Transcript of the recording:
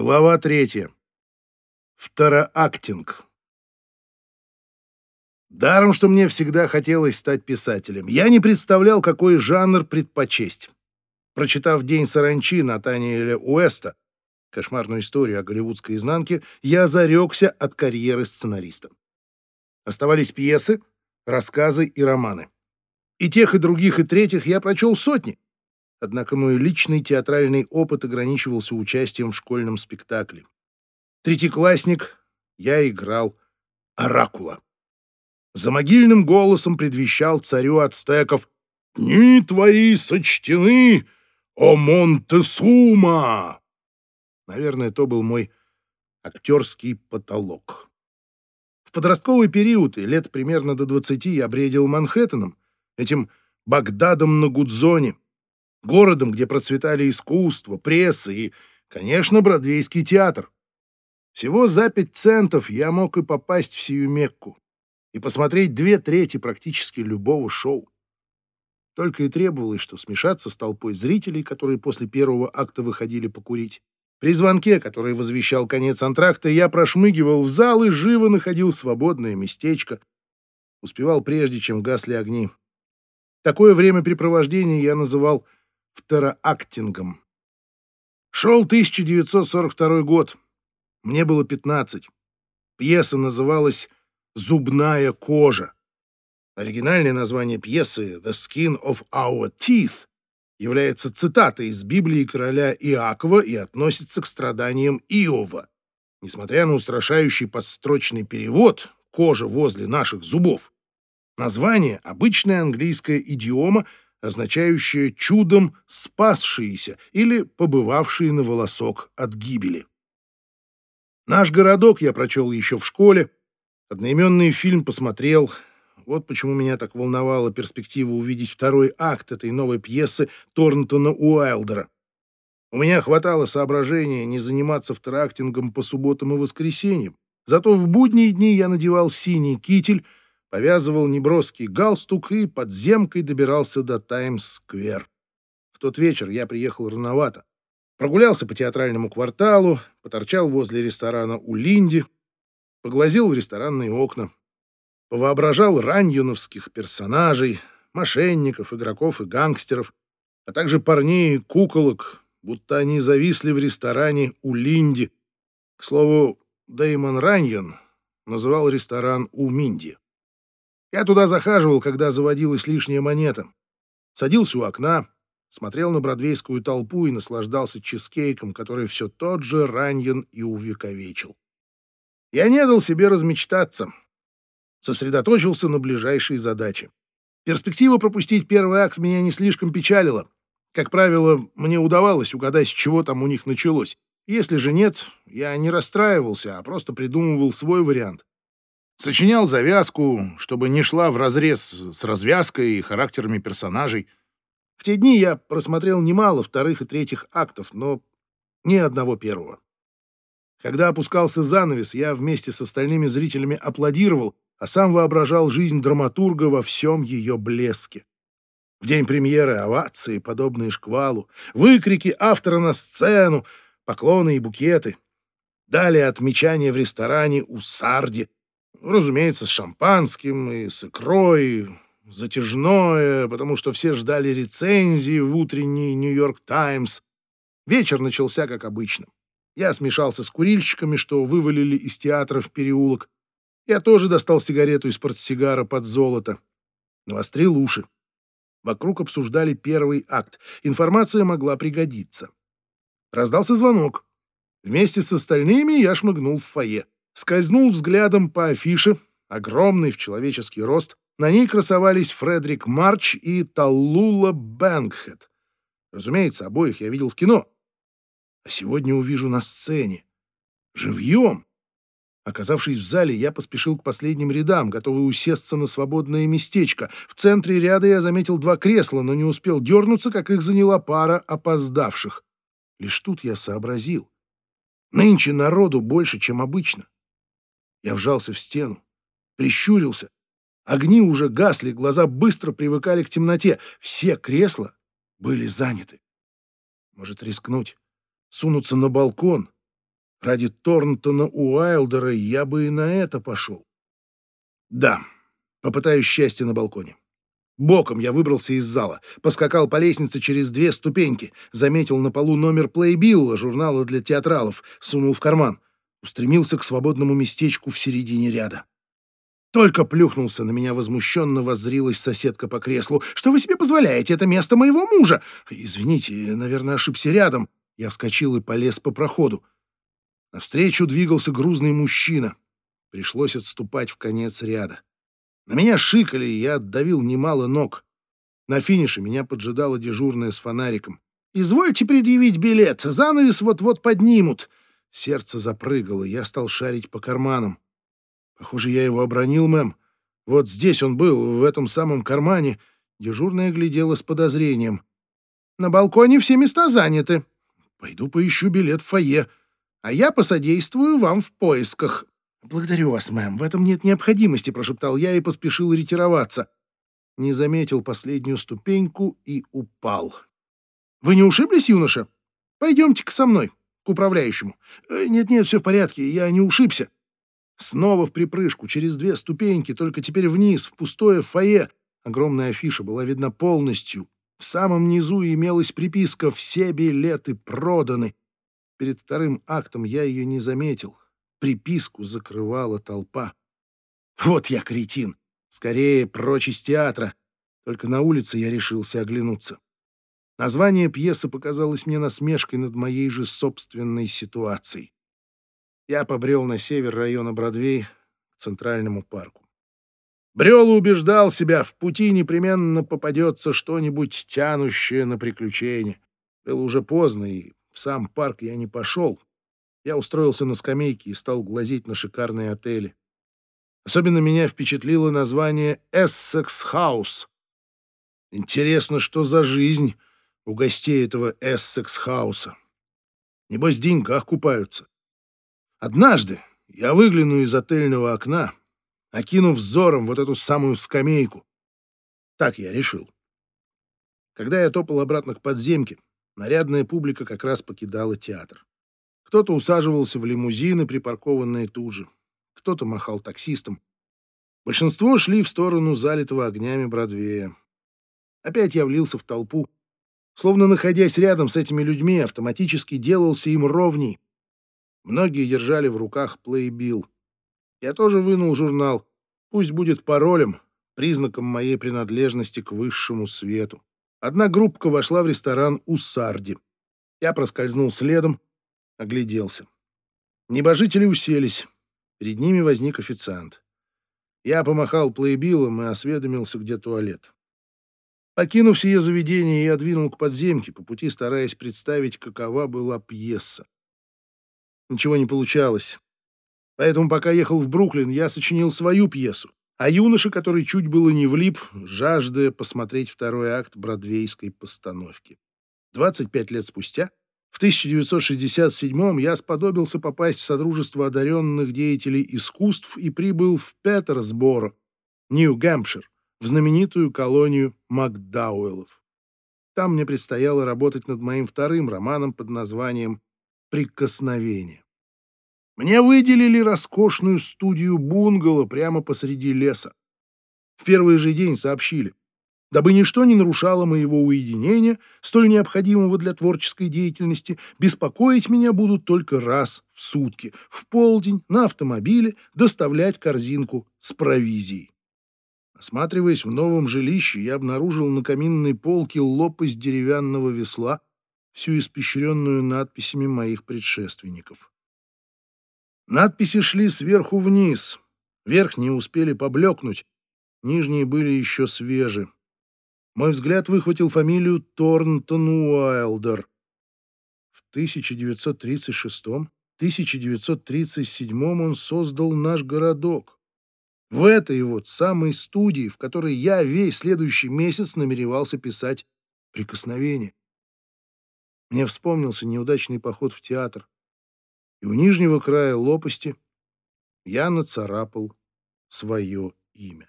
Глава третья. Второактинг. Даром, что мне всегда хотелось стать писателем, я не представлял, какой жанр предпочесть. Прочитав «День саранчи» Натаниэля Уэста, кошмарную историю о голливудской изнанке, я зарекся от карьеры сценариста. Оставались пьесы, рассказы и романы. И тех, и других, и третьих я прочел сотни. Однако мой личный театральный опыт ограничивался участием в школьном спектакле. Третьеклассник, я играл Оракула. За могильным голосом предвещал царю ацтеков «Дни твои сочтены, о Монтесума!» Наверное, то был мой актерский потолок. В подростковый период и лет примерно до 20 я бредил Манхэттеном, этим Багдадом на Гудзоне, городом, где процветали искусство, пресса и, конечно, Бродвейский театр. Всего за пять центов я мог и попасть в сию Мекку и посмотреть две трети практически любого шоу. Только и требовалось, что смешаться с толпой зрителей, которые после первого акта выходили покурить. При звонке, который возвещал конец антракта, я прошмыгивал в зал и живо находил свободное местечко. Успевал прежде, чем гасли огни. Такое времяпрепровождение я называл второактингом. Шел 1942 год. Мне было 15. Пьеса называлась «Зубная кожа». Оригинальное название пьесы «The Skin of Our Teeth» является цитатой из Библии короля Иакова и относится к страданиям Иова. Несмотря на устрашающий подстрочный перевод «кожа возле наших зубов», название — обычная английская идиома, означающая «чудом спасшиеся» или «побывавшие на волосок от гибели». Наш городок я прочел еще в школе, одноименный фильм посмотрел. Вот почему меня так волновала перспектива увидеть второй акт этой новой пьесы Торнтона Уайлдера. У меня хватало соображения не заниматься второактингом по субботам и воскресеньям. Зато в будние дни я надевал синий китель, повязывал неброский галстук и подземкой добирался до Таймс-сквер. В тот вечер я приехал рановато. Прогулялся по театральному кварталу, поторчал возле ресторана у Линди, поглазел в ресторанные окна, повоображал раньюновских персонажей, мошенников, игроков и гангстеров, а также парней и куколок, будто они зависли в ресторане у Линди. К слову, Дэймон Раньон называл ресторан у Минди. Я туда захаживал, когда заводилась лишняя монета. Садился у окна, смотрел на бродвейскую толпу и наслаждался чизкейком, который все тот же Раньен и увековечил. Я не дал себе размечтаться. Сосредоточился на ближайшей задаче. Перспектива пропустить первый акт меня не слишком печалила. Как правило, мне удавалось угадать, с чего там у них началось. Если же нет, я не расстраивался, а просто придумывал свой вариант. Сочинял завязку, чтобы не шла вразрез с развязкой и характерами персонажей — в те дни я просмотрел немало вторых и третьих актов, но ни одного первого. Когда опускался занавес, я вместе с остальными зрителями аплодировал, а сам воображал жизнь драматурга во всем ее блеске. В день премьеры овации, подобные шквалу, выкрики автора на сцену, поклоны и букеты. Далее отмечание в ресторане у Сарди, разумеется, с шампанским и с икрой, затяжное, потому что все ждали рецензии в утренний «Нью-Йорк Таймс». Вечер начался как обычно. Я смешался с курильщиками, что вывалили из театра в переулок. Я тоже достал сигарету из портсигара под золото. Навострил уши. Вокруг обсуждали первый акт. Информация могла пригодиться. Раздался звонок. Вместе с остальными я шмыгнул в фойе. Скользнул взглядом по афише, огромный в человеческий рост, на ней красовались Фредерик Марч и Таллула Бэнгхед. Разумеется, обоих я видел в кино. А сегодня увижу на сцене. Живьем. Оказавшись в зале, я поспешил к последним рядам, готовый усесться на свободное местечко. В центре ряда я заметил два кресла, но не успел дернуться, как их заняла пара опоздавших. Лишь тут я сообразил. Нынче народу больше, чем обычно. Я вжался в стену, прищурился Огни уже гасли, глаза быстро привыкали к темноте. Все кресла были заняты. Может, рискнуть, сунуться на балкон Ради Торнтона Уайлдера я бы и на это пошел. Да, попытаюсь счастье на балконе. Боком я выбрался из зала, поскакал по лестнице через две ступеньки, заметил на полу номер плейбилла, журнала для театралов, сунул в карман, устремился к свободному местечку в середине ряда. Только плюхнулся, на меня возмущенно воззрилась соседка по креслу. «Что вы себе позволяете? Это место моего мужа!» «Извините, наверное, ошибся рядом». Я вскочил и полез по проходу. Навстречу двигался грузный мужчина. Пришлось отступать в конец ряда. На меня шикали, и я отдавил немало ног. На финише меня поджидала дежурная с фонариком. «Извольте предъявить билет, занавес вот-вот поднимут». Сердце запрыгало, я стал шарить по карманам. Похоже, я его обронил, мэм. Вот здесь он был, в этом самом кармане. Дежурная глядела с подозрением. На балконе все места заняты. Пойду поищу билет в фойе, а я посодействую вам в поисках. Благодарю вас, мэм, в этом нет необходимости, прошептал я и поспешил ретироваться. Не заметил последнюю ступеньку и упал. Вы не ушиблись, юноша? Пойдемте-ка со мной, к управляющему. Э, нет-нет, все в порядке, я не ушибся. Снова в припрыжку, через две ступеньки, только теперь вниз, в пустое фойе. Огромная афиша была видна полностью. В самом низу имелась приписка «Все билеты проданы». Перед вторым актом я ее не заметил. Приписку закрывала толпа. Вот я кретин. Скорее, прочь из театра. Только на улице я решился оглянуться. Название пьесы показалось мне насмешкой над моей же собственной ситуацией я побрел на север района Бродвей к Центральному парку. Брел и убеждал себя, в пути непременно попадется что-нибудь тянущее на приключение. Было уже поздно, и в сам парк я не пошел. Я устроился на скамейке и стал глазеть на шикарные отели. Особенно меня впечатлило название «Эссекс Хаус». Интересно, что за жизнь у гостей этого Эссекс Хауса. Небось, в деньгах купаются. Однажды я выгляну из отельного окна, окинув взором вот эту самую скамейку. Так я решил. Когда я топал обратно к подземке, нарядная публика как раз покидала театр. Кто-то усаживался в лимузины, припаркованные тут же, кто-то махал таксистом. Большинство шли в сторону залитого огнями Бродвея. Опять я влился в толпу. Словно находясь рядом с этими людьми, автоматически делался им ровней, Многие держали в руках плейбил. Я тоже вынул журнал. Пусть будет паролем, признаком моей принадлежности к высшему свету. Одна группка вошла в ресторан у Сарди. Я проскользнул следом, огляделся. Небожители уселись. Перед ними возник официант. Я помахал плейбилом и осведомился, где туалет. Покинув сие заведение, я двинул к подземке, по пути стараясь представить, какова была пьеса. Ничего не получалось. Поэтому, пока ехал в Бруклин, я сочинил свою пьесу. А юноша, который чуть было не влип, жаждая посмотреть второй акт бродвейской постановки. 25 лет спустя, в 1967 я сподобился попасть в Содружество одаренных деятелей искусств и прибыл в Петерсборо, Нью-Гэмпшир, в знаменитую колонию Макдауэллов. Там мне предстояло работать над моим вторым романом под названием прикосновение. Мне выделили роскошную студию бунгало прямо посреди леса. В первый же день сообщили, дабы ничто не нарушало моего уединения, столь необходимого для творческой деятельности, беспокоить меня будут только раз в сутки, в полдень, на автомобиле, доставлять корзинку с провизией. Осматриваясь в новом жилище, я обнаружил на каминной полке лопасть деревянного весла, всю испещренную надписями моих предшественников. Надписи шли сверху вниз. Верхние успели поблекнуть, нижние были еще свежи. Мой взгляд выхватил фамилию Торнтон Уайлдер. В 1936-1937 он создал наш городок. В этой вот самой студии, в которой я весь следующий месяц намеревался писать «Прикосновение». Мне вспомнился неудачный поход в театр, и у нижнего края лопасти я нацарапал свое имя.